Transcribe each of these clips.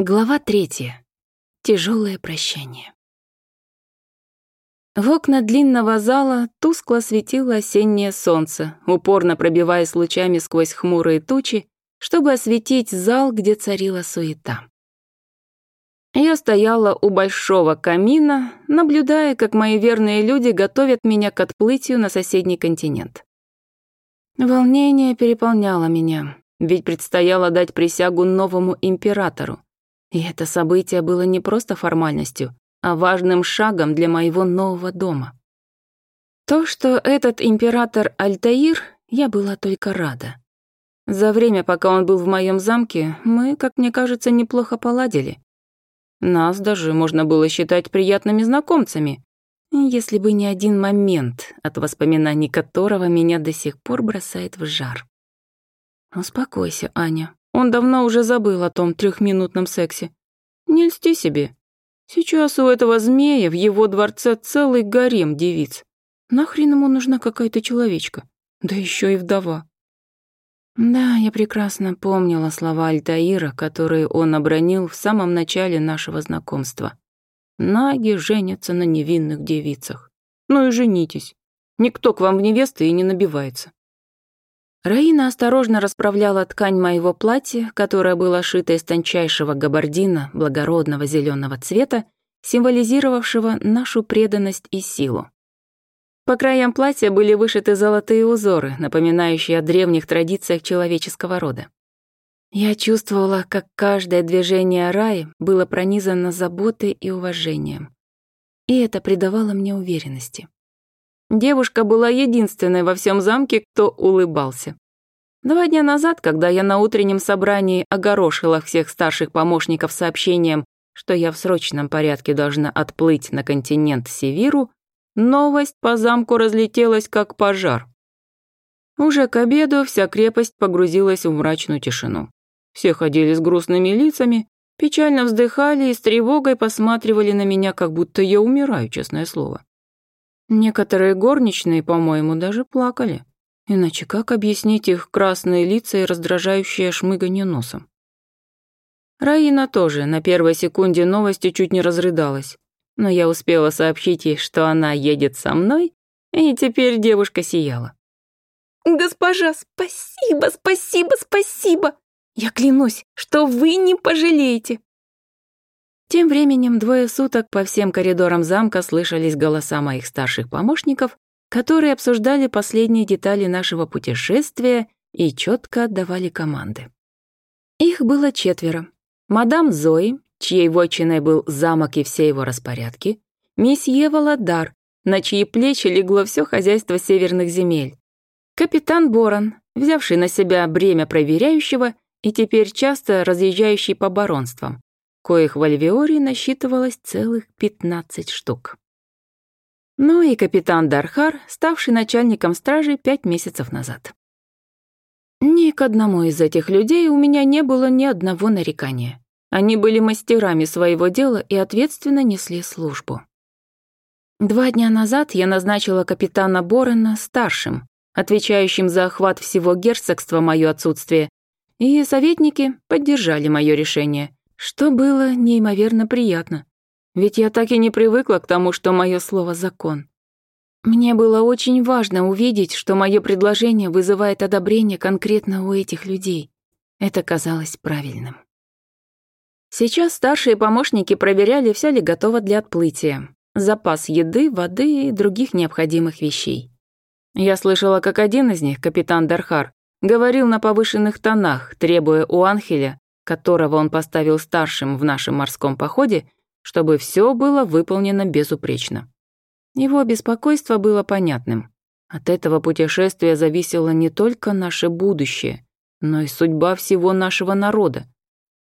Глава третья. Тяжелое прощание. В окна длинного зала тускло светило осеннее солнце, упорно пробиваясь лучами сквозь хмурые тучи, чтобы осветить зал, где царила суета. Я стояла у большого камина, наблюдая, как мои верные люди готовят меня к отплытию на соседний континент. Волнение переполняло меня, ведь предстояло дать присягу новому императору — и это событие было не просто формальностью, а важным шагом для моего нового дома. То, что этот император Альтаир, я была только рада. За время, пока он был в моем замке, мы, как мне кажется, неплохо поладили. Нас даже можно было считать приятными знакомцами, если бы не один момент, от воспоминаний которого меня до сих пор бросает в жар. «Успокойся, Аня», он давно уже забыл о том трехминутном сексе. Не льсти себе. Сейчас у этого змея в его дворце целый гарем девиц. Нахрен ему нужна какая-то человечка? Да еще и вдова. Да, я прекрасно помнила слова Альтаира, которые он обронил в самом начале нашего знакомства. Наги женятся на невинных девицах. Ну и женитесь. Никто к вам в невесты и не набивается. Раина осторожно расправляла ткань моего платья, которое было шито из тончайшего габардина благородного зеленого цвета, символизировавшего нашу преданность и силу. По краям платья были вышиты золотые узоры, напоминающие о древних традициях человеческого рода. Я чувствовала, как каждое движение Раи было пронизано заботой и уважением. И это придавало мне уверенности. Девушка была единственной во всем замке, кто улыбался. Два дня назад, когда я на утреннем собрании огорошила всех старших помощников сообщением, что я в срочном порядке должна отплыть на континент Севиру, новость по замку разлетелась как пожар. Уже к обеду вся крепость погрузилась в мрачную тишину. Все ходили с грустными лицами, печально вздыхали и с тревогой посматривали на меня, как будто я умираю, честное слово. Некоторые горничные, по-моему, даже плакали. Иначе как объяснить их красные лица и раздражающее шмыганье носом? Раина тоже на первой секунде новости чуть не разрыдалась, но я успела сообщить ей, что она едет со мной, и теперь девушка сияла. «Госпожа, спасибо, спасибо, спасибо! Я клянусь, что вы не пожалеете!» Тем временем двое суток по всем коридорам замка слышались голоса моих старших помощников, которые обсуждали последние детали нашего путешествия и четко отдавали команды. Их было четверо. Мадам Зои, чьей вотчиной был замок и все его распорядки, месье Володар, на чьи плечи легло все хозяйство северных земель, капитан Боран, взявший на себя бремя проверяющего и теперь часто разъезжающий по баронствам, коих в Альвеоре насчитывалось целых 15 штук. Ну и капитан Дархар, ставший начальником стражи пять месяцев назад. Ни к одному из этих людей у меня не было ни одного нарекания. Они были мастерами своего дела и ответственно несли службу. Два дня назад я назначила капитана Борена старшим, отвечающим за охват всего герцогства мое отсутствие, и советники поддержали мое решение. Что было неимоверно приятно, ведь я так и не привыкла к тому, что мое слово закон. Мне было очень важно увидеть, что мое предложение вызывает одобрение конкретно у этих людей. Это казалось правильным. Сейчас старшие помощники проверяли, все ли готово для отплытия. Запас еды, воды и других необходимых вещей. Я слышала, как один из них, капитан Дархар, говорил на повышенных тонах, требуя у Анхеля которого он поставил старшим в нашем морском походе, чтобы все было выполнено безупречно. Его беспокойство было понятным. От этого путешествия зависело не только наше будущее, но и судьба всего нашего народа.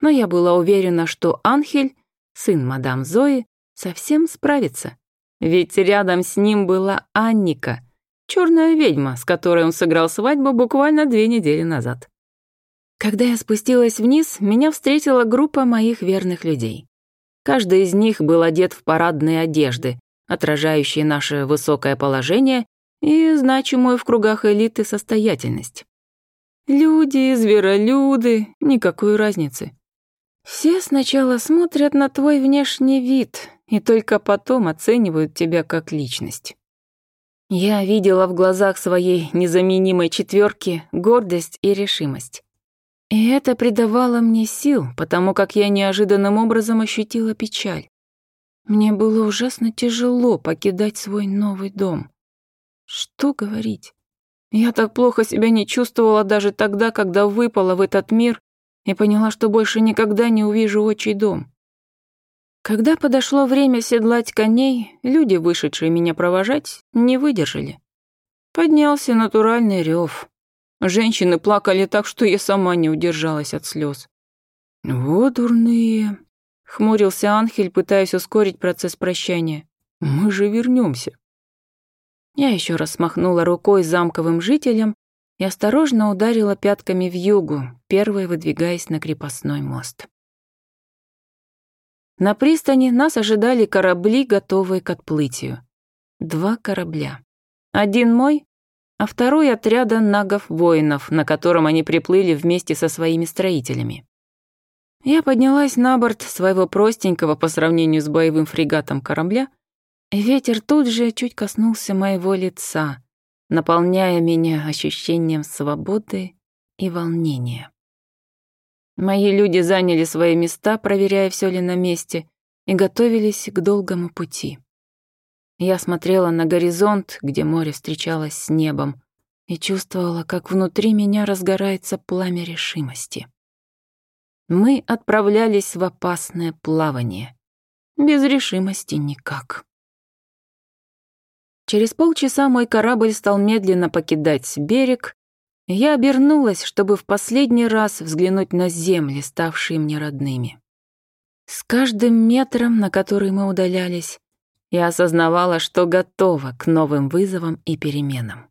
Но я была уверена, что Анхель, сын мадам Зои, совсем справится. Ведь рядом с ним была Анника, черная ведьма, с которой он сыграл свадьбу буквально две недели назад. Когда я спустилась вниз, меня встретила группа моих верных людей. Каждый из них был одет в парадные одежды, отражающие наше высокое положение и значимую в кругах элиты состоятельность. Люди, зверолюды, никакой разницы. Все сначала смотрят на твой внешний вид и только потом оценивают тебя как личность. Я видела в глазах своей незаменимой четверки гордость и решимость. И это придавало мне сил, потому как я неожиданным образом ощутила печаль. Мне было ужасно тяжело покидать свой новый дом. Что говорить? Я так плохо себя не чувствовала даже тогда, когда выпала в этот мир и поняла, что больше никогда не увижу отчий дом. Когда подошло время седлать коней, люди, вышедшие меня провожать, не выдержали. Поднялся натуральный рев. Женщины плакали так, что я сама не удержалась от слез. «Вот дурные!» — хмурился Анхель, пытаясь ускорить процесс прощания. «Мы же вернемся. Я еще раз смахнула рукой замковым жителям и осторожно ударила пятками в югу, первой выдвигаясь на крепостной мост. На пристани нас ожидали корабли, готовые к отплытию. Два корабля. Один мой, а второй — отряда нагов-воинов, на котором они приплыли вместе со своими строителями. Я поднялась на борт своего простенького по сравнению с боевым фрегатом корабля, и ветер тут же чуть коснулся моего лица, наполняя меня ощущением свободы и волнения. Мои люди заняли свои места, проверяя, все ли на месте, и готовились к долгому пути. Я смотрела на горизонт, где море встречалось с небом, и чувствовала, как внутри меня разгорается пламя решимости. Мы отправлялись в опасное плавание. Без решимости никак. Через полчаса мой корабль стал медленно покидать берег, и я обернулась, чтобы в последний раз взглянуть на земли, ставшие мне родными. С каждым метром, на который мы удалялись, и осознавала, что готова к новым вызовам и переменам.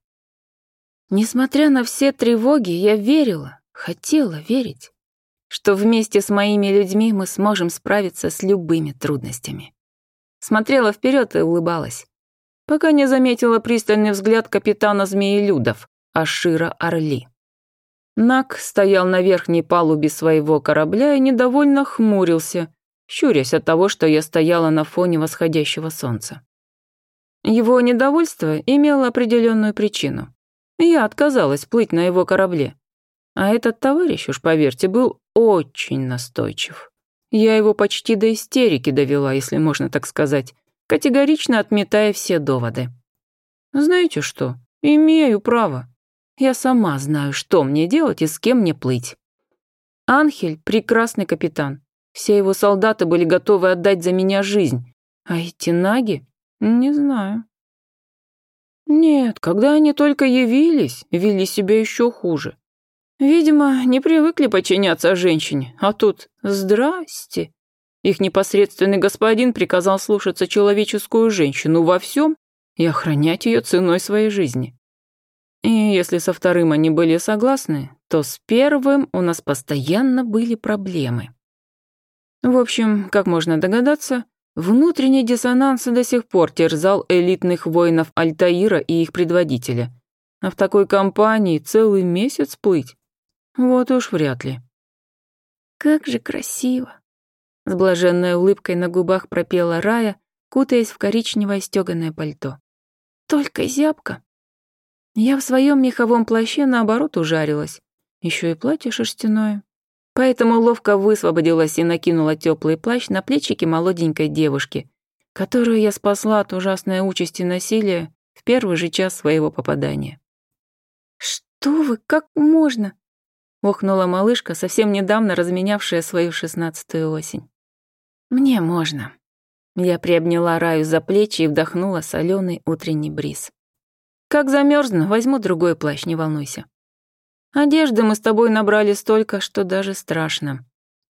Несмотря на все тревоги, я верила, хотела верить, что вместе с моими людьми мы сможем справиться с любыми трудностями. Смотрела вперед и улыбалась, пока не заметила пристальный взгляд капитана Змеелюдов, Ашира Орли. Нак стоял на верхней палубе своего корабля и недовольно хмурился, щурясь от того, что я стояла на фоне восходящего солнца. Его недовольство имело определенную причину. Я отказалась плыть на его корабле. А этот товарищ, уж поверьте, был очень настойчив. Я его почти до истерики довела, если можно так сказать, категорично отметая все доводы. Знаете что, имею право. Я сама знаю, что мне делать и с кем мне плыть. Анхель – прекрасный капитан. Все его солдаты были готовы отдать за меня жизнь. А эти наги? Не знаю. Нет, когда они только явились, вели себя еще хуже. Видимо, не привыкли подчиняться женщине, а тут «здрасте». Их непосредственный господин приказал слушаться человеческую женщину во всем и охранять ее ценой своей жизни. И если со вторым они были согласны, то с первым у нас постоянно были проблемы. В общем, как можно догадаться, внутренний диссонанс до сих пор терзал элитных воинов Альтаира и их предводителя. А в такой компании целый месяц плыть? Вот уж вряд ли. «Как же красиво!» С блаженной улыбкой на губах пропела Рая, кутаясь в коричневое стёганое пальто. «Только зябко!» Я в своем меховом плаще наоборот ужарилась. Еще и платье шерстяное поэтому ловко высвободилась и накинула теплый плащ на плечики молоденькой девушки, которую я спасла от ужасной участи насилия в первый же час своего попадания. «Что вы, как можно?» — охнула малышка, совсем недавно разменявшая свою шестнадцатую осень. «Мне можно». Я приобняла Раю за плечи и вдохнула соленый утренний бриз. «Как замерзну, возьму другой плащ, не волнуйся». Одежды мы с тобой набрали столько, что даже страшно.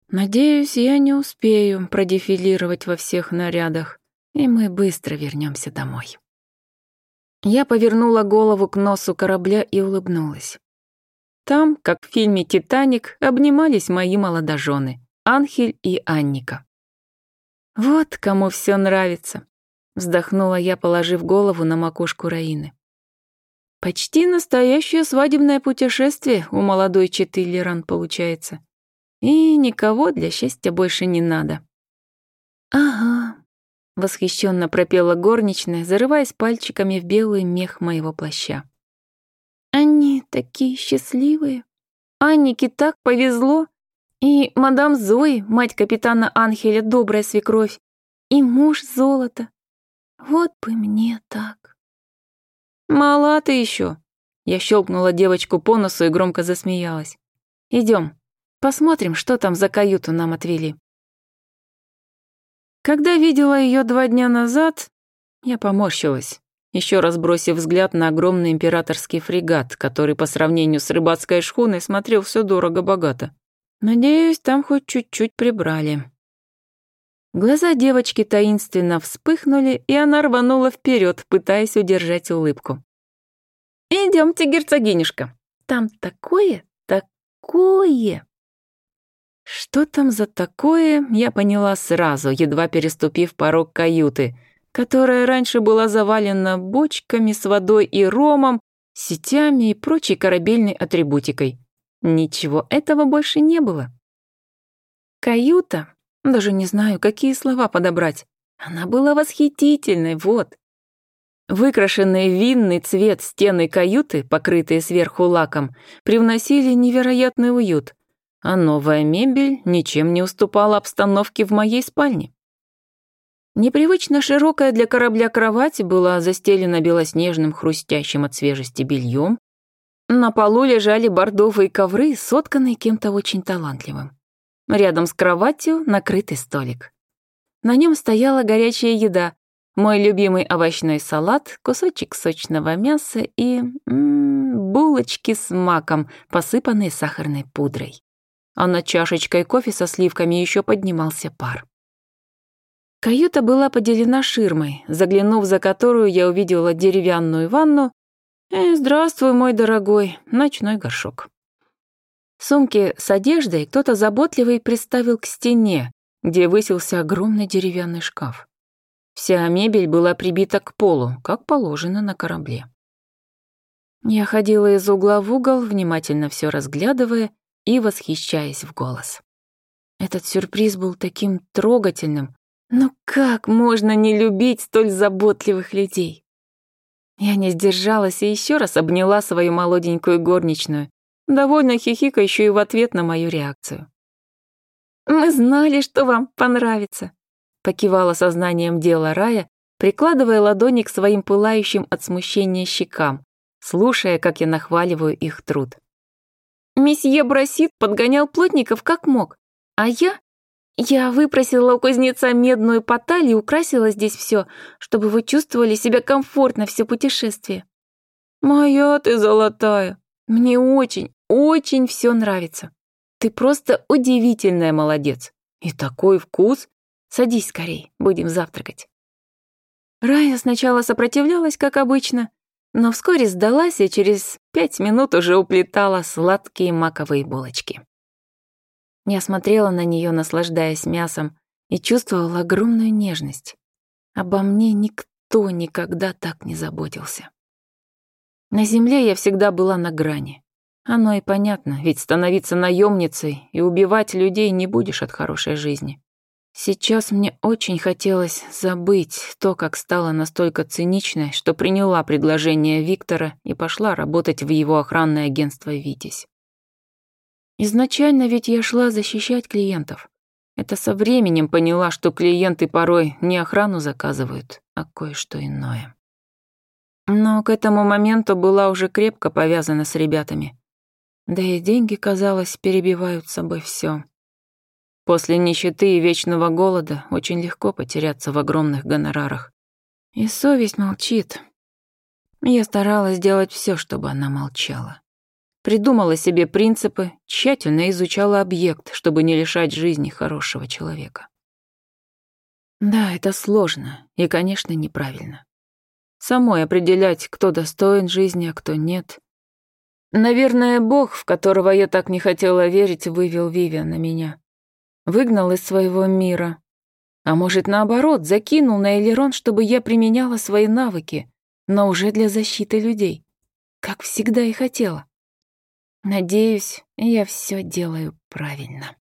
Надеюсь, я не успею продефилировать во всех нарядах, и мы быстро вернемся домой. Я повернула голову к носу корабля и улыбнулась. Там, как в фильме «Титаник», обнимались мои молодожены Анхель и Анника. «Вот кому все нравится», — вздохнула я, положив голову на макушку Раины. Почти настоящее свадебное путешествие у молодой четы Леран получается. И никого для счастья больше не надо. «Ага», — восхищенно пропела горничная, зарываясь пальчиками в белый мех моего плаща. «Они такие счастливые. Аннике так повезло. И мадам Зои, мать капитана Анхеля, добрая свекровь, и муж золото. Вот бы мне так». «Мала ты еще!» Я щелкнула девочку по носу и громко засмеялась. Идем, посмотрим, что там за каюту нам отвели». Когда видела ее два дня назад, я поморщилась, еще раз бросив взгляд на огромный императорский фрегат, который по сравнению с рыбацкой шхуной смотрел все дорого-богато. Надеюсь, там хоть чуть-чуть прибрали. Глаза девочки таинственно вспыхнули, и она рванула вперед, пытаясь удержать улыбку. «Идемте, герцогинюшка! Там такое, такое!» Что там за такое, я поняла сразу, едва переступив порог каюты, которая раньше была завалена бочками с водой и ромом, сетями и прочей корабельной атрибутикой. Ничего этого больше не было. Каюта даже не знаю, какие слова подобрать. Она была восхитительной, вот. Выкрашенные винный цвет стены каюты, покрытые сверху лаком, привносили невероятный уют, а новая мебель ничем не уступала обстановке в моей спальне. Непривычно широкая для корабля кровать была застелена белоснежным хрустящим от свежести бельем, на полу лежали бордовые ковры, сотканные кем-то очень талантливым. Рядом с кроватью накрытый столик. На нем стояла горячая еда, мой любимый овощной салат, кусочек сочного мяса и м -м, булочки с маком, посыпанные сахарной пудрой. А над чашечкой кофе со сливками еще поднимался пар. Каюта была поделена ширмой, заглянув за которую я увидела деревянную ванну. «Э, «Здравствуй, мой дорогой, ночной горшок». Сумки с одеждой кто-то заботливый приставил к стене, где высился огромный деревянный шкаф. Вся мебель была прибита к полу, как положено на корабле. Я ходила из угла в угол, внимательно все разглядывая и восхищаясь в голос. Этот сюрприз был таким трогательным. Ну как можно не любить столь заботливых людей? Я не сдержалась и еще раз обняла свою молоденькую горничную, довольно хихикающую в ответ на мою реакцию. «Мы знали, что вам понравится», — покивала сознанием дела Рая, прикладывая ладони к своим пылающим от смущения щекам, слушая, как я нахваливаю их труд. «Месье Брасит подгонял плотников как мог, а я я выпросила у кузнеца медную поталь и украсила здесь все, чтобы вы чувствовали себя комфортно все путешествие. Моя ты золотая. Мне очень, очень все нравится. Ты просто удивительная молодец. И такой вкус. Садись скорей, будем завтракать. Рая сначала сопротивлялась, как обычно, но вскоре сдалась и через пять минут уже уплетала сладкие маковые булочки. Я смотрела на нее, наслаждаясь мясом, и чувствовала огромную нежность. Обо мне никто никогда так не заботился. На земле я всегда была на грани. Оно и понятно, ведь становиться наемницей и убивать людей не будешь от хорошей жизни. Сейчас мне очень хотелось забыть то, как стала настолько циничной, что приняла предложение Виктора и пошла работать в его охранное агентство «Витязь». Изначально ведь я шла защищать клиентов. Это со временем поняла, что клиенты порой не охрану заказывают, а кое-что иное. Но к этому моменту была уже крепко повязана с ребятами – да и деньги, казалось, перебивают собой все. После нищеты и вечного голода очень легко потеряться в огромных гонорарах. И совесть молчит. Я старалась делать все, чтобы она молчала. Придумала себе принципы, тщательно изучала объект, чтобы не лишать жизни хорошего человека. Да, это сложно и, конечно, неправильно. Самой определять, кто достоин жизни, а кто нет, Наверное, Бог, в которого я так не хотела верить, вывел Вивиан на меня. Выгнал из своего мира. А может, наоборот, закинул на Элерон, чтобы я применяла свои навыки, но уже для защиты людей. Как всегда и хотела. Надеюсь, я все делаю правильно.